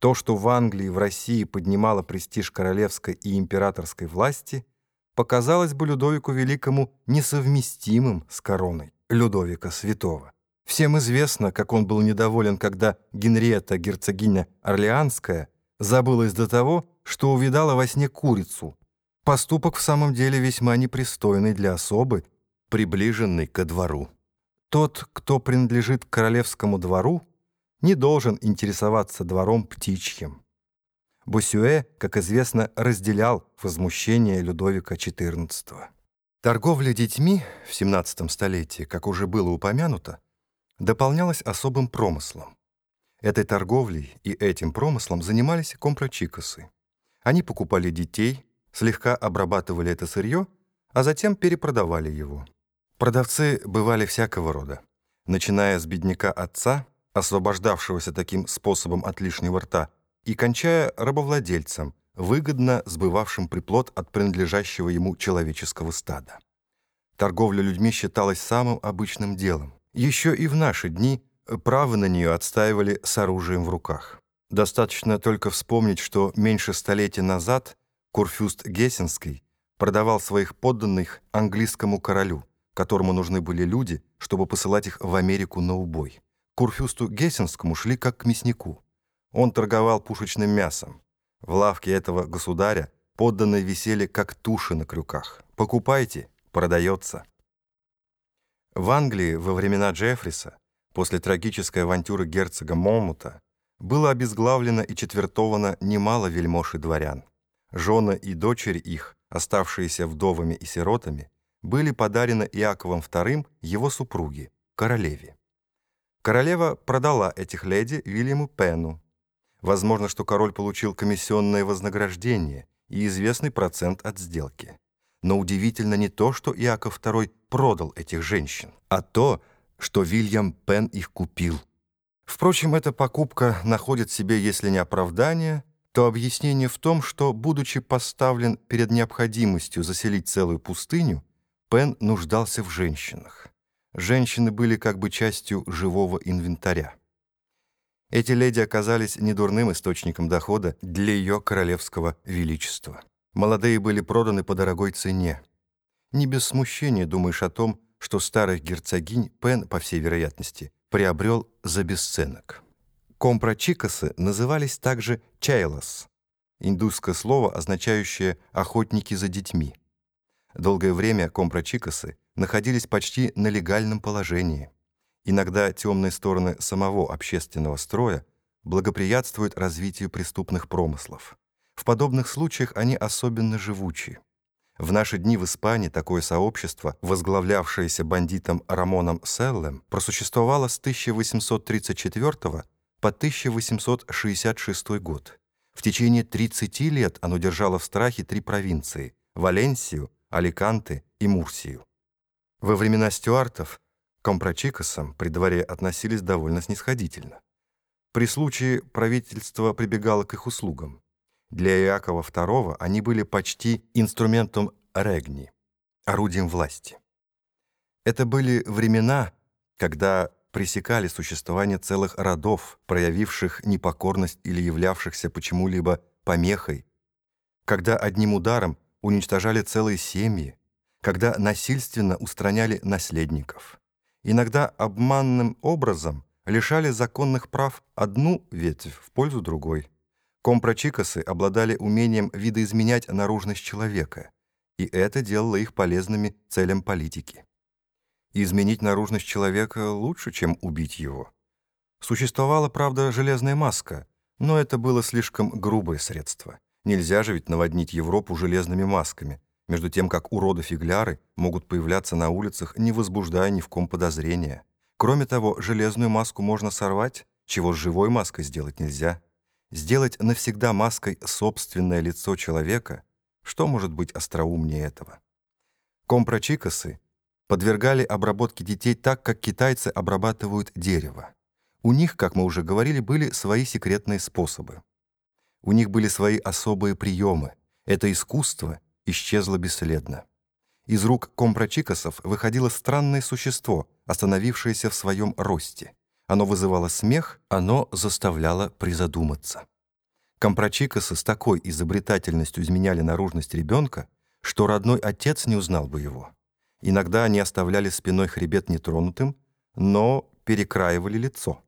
То, что в Англии и в России поднимало престиж королевской и императорской власти, показалось бы Людовику Великому несовместимым с короной Людовика Святого. Всем известно, как он был недоволен, когда Генриетта, герцогиня Орлеанская, забылась до того, что увидала во сне курицу. Поступок в самом деле весьма непристойный для особы, приближенной ко двору. Тот, кто принадлежит королевскому двору, не должен интересоваться двором птичьим. Босюэ, как известно, разделял возмущение Людовика XIV. Торговля детьми в XVII столетии, как уже было упомянуто, дополнялась особым промыслом. Этой торговлей и этим промыслом занимались компрочикосы. Они покупали детей, слегка обрабатывали это сырье, а затем перепродавали его. Продавцы бывали всякого рода, начиная с бедняка отца – освобождавшегося таким способом от лишнего рта, и кончая рабовладельцем, выгодно сбывавшим приплод от принадлежащего ему человеческого стада. Торговля людьми считалась самым обычным делом. Еще и в наши дни право на нее отстаивали с оружием в руках. Достаточно только вспомнить, что меньше столетия назад Курфюст Гессенский продавал своих подданных английскому королю, которому нужны были люди, чтобы посылать их в Америку на убой. Курфюсту Гессенскому шли как к мяснику. Он торговал пушечным мясом. В лавке этого государя подданные висели как туши на крюках. «Покупайте, продается». В Англии во времена Джеффриса, после трагической авантюры герцога Момута, было обезглавлено и четвертовано немало вельмож и дворян. Жены и дочери их, оставшиеся вдовами и сиротами, были подарены Иаковом II его супруге, королеве. Королева продала этих леди Вильяму Пену. Возможно, что король получил комиссионное вознаграждение и известный процент от сделки. Но удивительно не то, что Иаков II продал этих женщин, а то, что Вильям Пен их купил. Впрочем, эта покупка находит себе, если не оправдание, то объяснение в том, что, будучи поставлен перед необходимостью заселить целую пустыню, Пен нуждался в женщинах женщины были как бы частью живого инвентаря. Эти леди оказались недурным источником дохода для ее королевского величества. Молодые были проданы по дорогой цене. Не без смущения думаешь о том, что старых герцогинь Пен, по всей вероятности, приобрел за бесценок. Компрочикосы назывались также чайлос, индусское слово, означающее «охотники за детьми». Долгое время компрочикосы находились почти на легальном положении. Иногда темные стороны самого общественного строя благоприятствуют развитию преступных промыслов. В подобных случаях они особенно живучи. В наши дни в Испании такое сообщество, возглавлявшееся бандитом Рамоном Селлем, просуществовало с 1834 по 1866 год. В течение 30 лет оно держало в страхе три провинции – Валенсию, Аликанте и Мурсию. Во времена стюартов к компрочикосам при дворе относились довольно снисходительно. При случае правительство прибегало к их услугам. Для Иакова II они были почти инструментом регни, орудием власти. Это были времена, когда пресекали существование целых родов, проявивших непокорность или являвшихся почему-либо помехой, когда одним ударом уничтожали целые семьи, когда насильственно устраняли наследников. Иногда обманным образом лишали законных прав одну ветвь в пользу другой. Компрочикосы обладали умением видоизменять наружность человека, и это делало их полезными целям политики. Изменить наружность человека лучше, чем убить его. Существовала, правда, железная маска, но это было слишком грубое средство. Нельзя же ведь наводнить Европу железными масками, между тем как уроды-фигляры могут появляться на улицах, не возбуждая ни в ком подозрения. Кроме того, железную маску можно сорвать, чего с живой маской сделать нельзя. Сделать навсегда маской собственное лицо человека, что может быть остроумнее этого? Компрочикосы подвергали обработке детей так, как китайцы обрабатывают дерево. У них, как мы уже говорили, были свои секретные способы. У них были свои особые приемы. Это искусство — исчезла бесследно. Из рук компрочикосов выходило странное существо, остановившееся в своем росте. Оно вызывало смех, оно заставляло призадуматься. Компрочикосы с такой изобретательностью изменяли наружность ребенка, что родной отец не узнал бы его. Иногда они оставляли спиной хребет нетронутым, но перекраивали лицо.